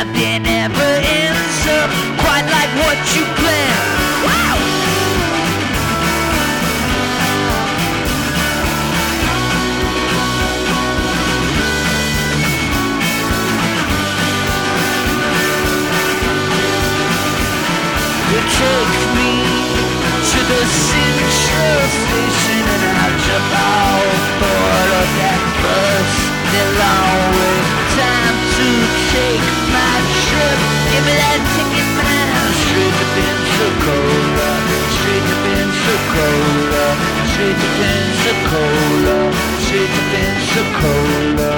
I've been ever in, sir. Quite like what you She Pensacola, she Pensacola.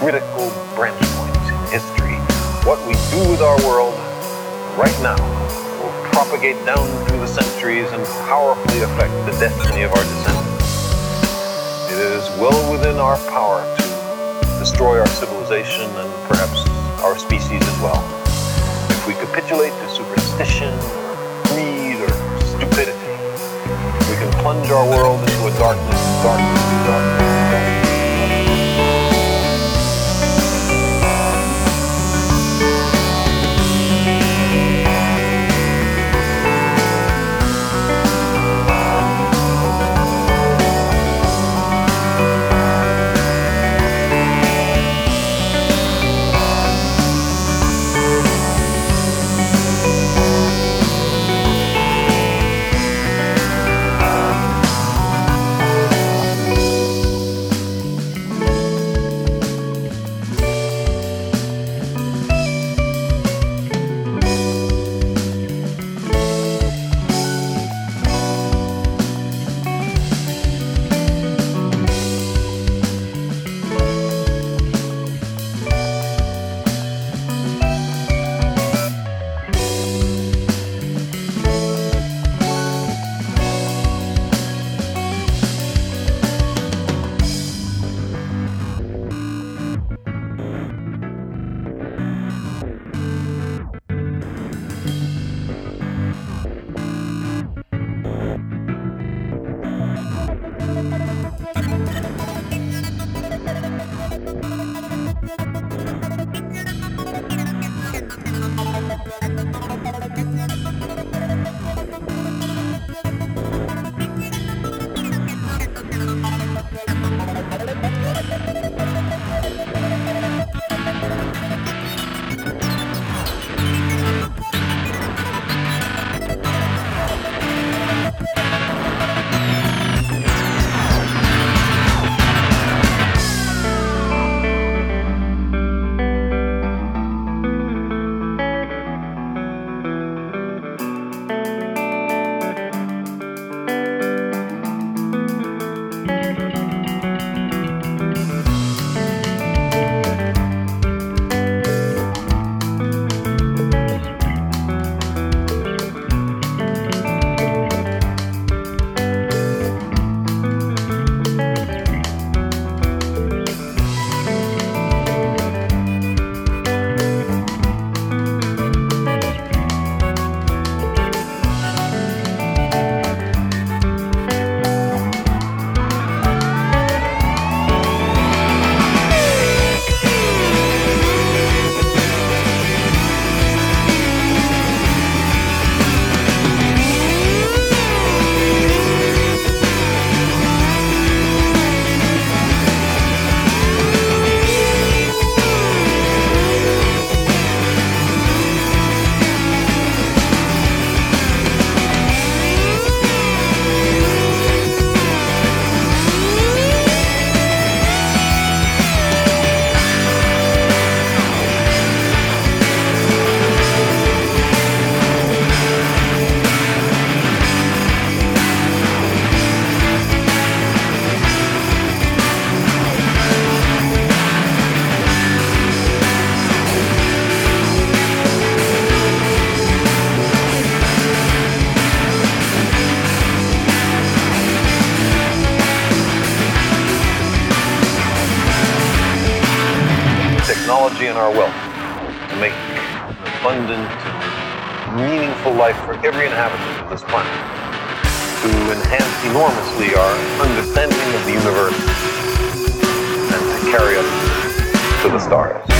critical branch points in history. What we do with our world right now will propagate down through the centuries and powerfully affect the destiny of our descendants. It is well within our power to destroy our civilization and perhaps our species as well. If we capitulate to superstition, greed, or stupidity, we can plunge our world into a darkness, darkness, darkness. Life for every inhabitant of this planet, to enhance enormously our understanding of the universe, and to carry us to the stars.